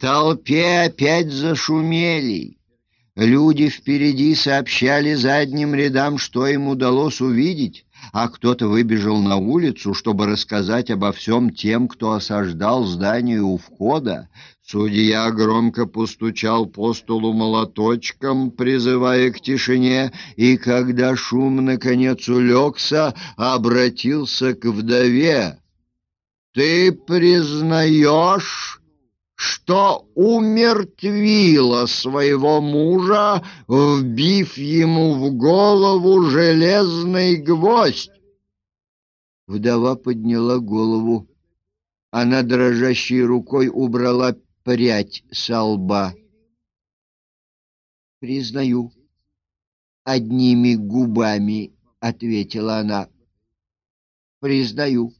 толпе опять зашумели. Люди впереди сообщали задним рядам, что им удалось увидеть, а кто-то выбежал на улицу, чтобы рассказать обо всем тем, кто осаждал здание у входа. Судья громко постучал по столу молоточком, призывая к тишине, и когда шум наконец улегся, обратился к вдове. «Ты признаешь...» что умертвила своего мужа, вбив ему в голову железный гвоздь. Вдова подняла голову. Она дрожащей рукой убрала прядь со лба. «Признаю, одними губами», — ответила она. «Признаю».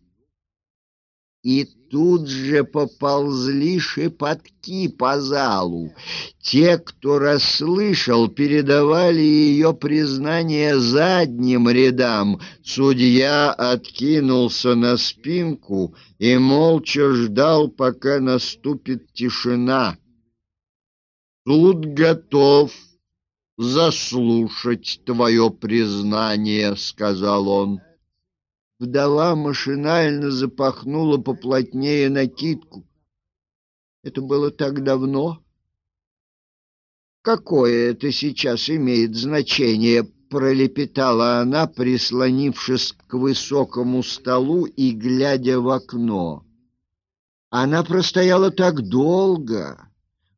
И тут же поползли шепотки по залу. Те, кто расслышал, передавали ее признание задним рядам. Судья откинулся на спинку и молча ждал, пока наступит тишина. «Суд готов заслушать твое признание», — сказал он. Вдова машинально запахнула поплотнее накидку. Это было так давно. Какое это сейчас имеет значение, пролепетала она, прислонившись к высокому столу и глядя в окно. Она простояла так долго,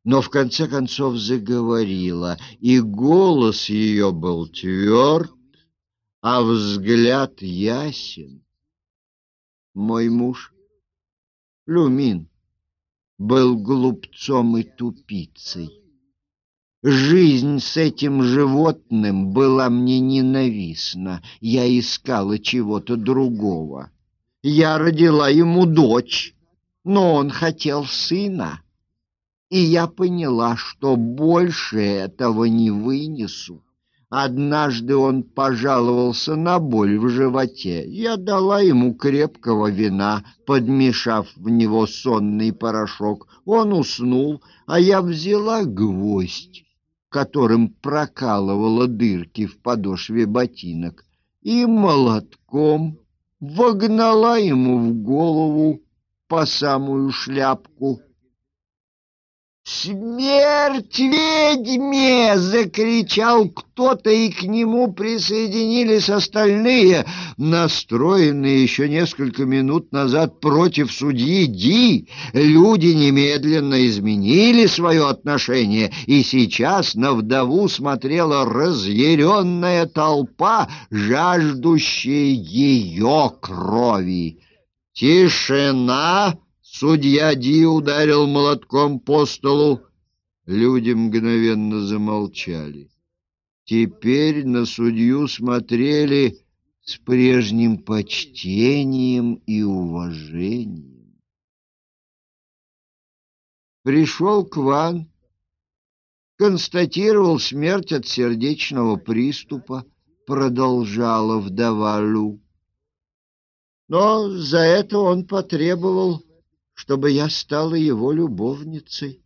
но в конце концов заговорила, и голос ее был тверд, а взгляд ясен. Мой муж, Люмин, был глупцом и тупицей. Жизнь с этим животным была мне ненавистна. Я искала чего-то другого. Я родила ему дочь, но он хотел сына. И я поняла, что больше этого не вынесу. Однажды он пожаловался на боль в животе. Я дала ему крепкого вина, подмешав в него сонный порошок. Он уснул, а я взяла гвоздь, которым прокалывала дырки в подошве ботинок, и молотком вогнала ему в голову по самую шляпку. «Смерть ведьме!» — закричал кто-то, и к нему присоединились остальные, настроенные еще несколько минут назад против судьи Ди. Люди немедленно изменили свое отношение, и сейчас на вдову смотрела разъяренная толпа, жаждущая ее крови. «Тишина!» Судья Ди ударил молотком по столу. Люди мгновенно замолчали. Теперь на судью смотрели с прежним почтением и уважением. Пришел Кван, констатировал смерть от сердечного приступа, продолжала вдова Лу. Но за это он потребовал чтобы я стала его любовницей.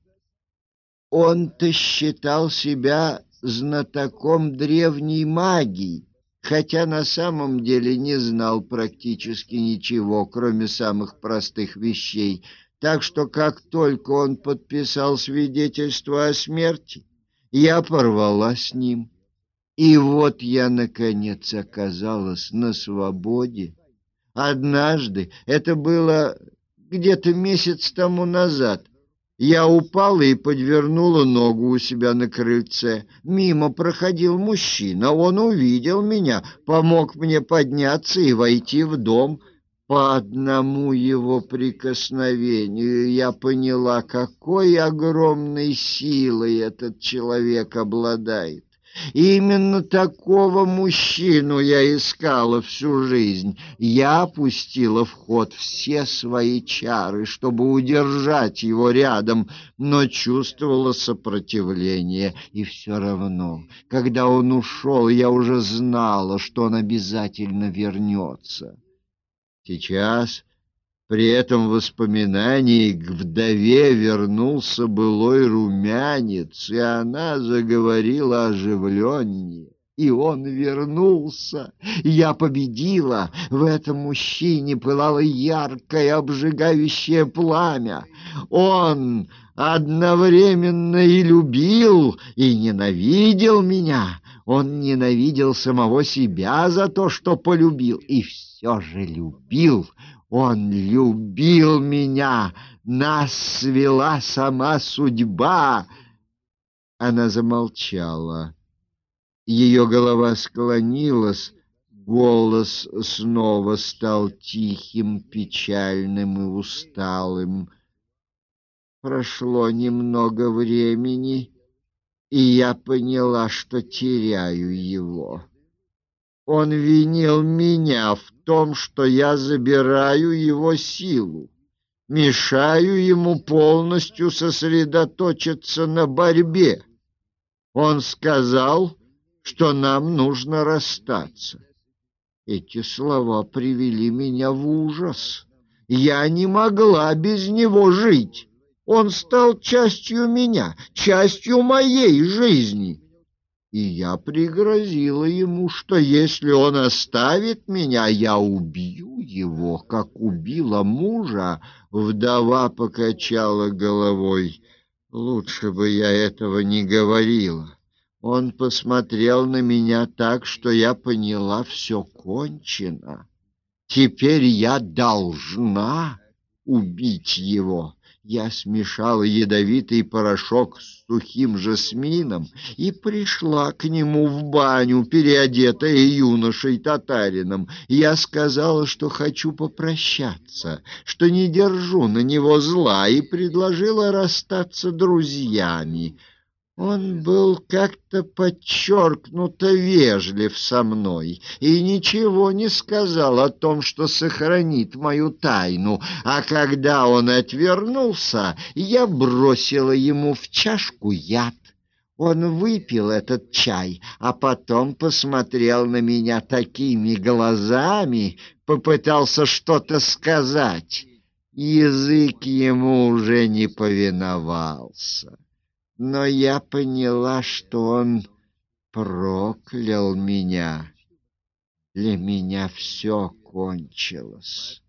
Он-то считал себя знатоком древней магии, хотя на самом деле не знал практически ничего, кроме самых простых вещей. Так что как только он подписал свидетельство о смерти, я порвала с ним. И вот я, наконец, оказалась на свободе. Однажды, это было где-то месяц тому назад. Я упала и подвернула ногу у себя на крыльце. Мимо проходил мужчина, он увидел меня, помог мне подняться и войти в дом. По одному его прикосновению я поняла, какой огромной силой этот человек обладает. Именно такого мужчину я искала всю жизнь. Я опустила в ход все свои чары, чтобы удержать его рядом, но чувствовала сопротивление. И все равно, когда он ушел, я уже знала, что он обязательно вернется. Сейчас При этом воспоминании к вдове вернулся былой румянец, и она заговорила оживленнее. И он вернулся. Я победила. В этом мужчине пылало яркое, обжигающее пламя. Он одновременно и любил, и ненавидел меня. Он ненавидел самого себя за то, что полюбил, и все же любил. Он любил меня, нас свела сама судьба. Она замолчала. Ее голова склонилась, голос снова стал тихим, печальным и усталым. Прошло немного времени, и я поняла, что теряю его. Он винил меня в том, что я забираю его силу, мешаю ему полностью сосредоточиться на борьбе. Он сказал, что нам нужно расстаться. Эти слова привели меня в ужас. Я не могла без него жить. Он стал частью меня, частью моей жизни и я пригрозила ему, что если он оставит меня, я убью его, как убила мужа. Вдова покачала головой. Лучше бы я этого не говорила. Он посмотрел на меня так, что я поняла, все кончено. Теперь я должна убить его. Я смешала ядовитый порошок с сухим жасмином и пришла к нему в баню, переодетая юношей-татарином. Я сказала, что хочу попрощаться, что не держу на него зла, и предложила расстаться друзьями. Он был как-то подчеркнуто вежлив со мной и ничего не сказал о том, что сохранит мою тайну, а когда он отвернулся, я бросила ему в чашку яд. Он выпил этот чай, а потом посмотрел на меня такими глазами, попытался что-то сказать. Язык ему уже не повиновался но я поняла, что он проклял меня. Для меня все кончилось.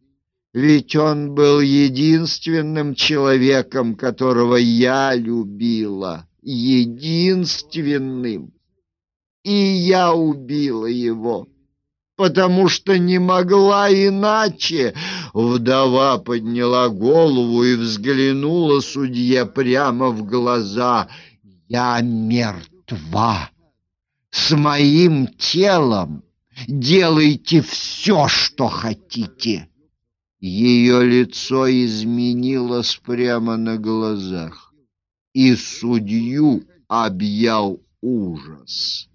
Ведь он был единственным человеком, которого я любила, единственным. И я убила его потому что не могла иначе. Вдова подняла голову и взглянула судье прямо в глаза. «Я мертва. С моим телом делайте все, что хотите». Ее лицо изменилось прямо на глазах, и судью объял ужас.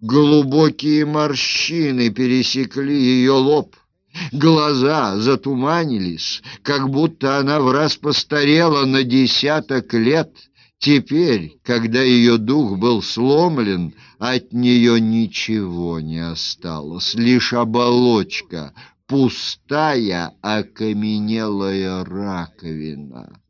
Глубокие морщины пересекли ее лоб. Глаза затуманились, как будто она в раз постарела на десяток лет. Теперь, когда ее дух был сломлен, от нее ничего не осталось, лишь оболочка, пустая, окаменелая раковина.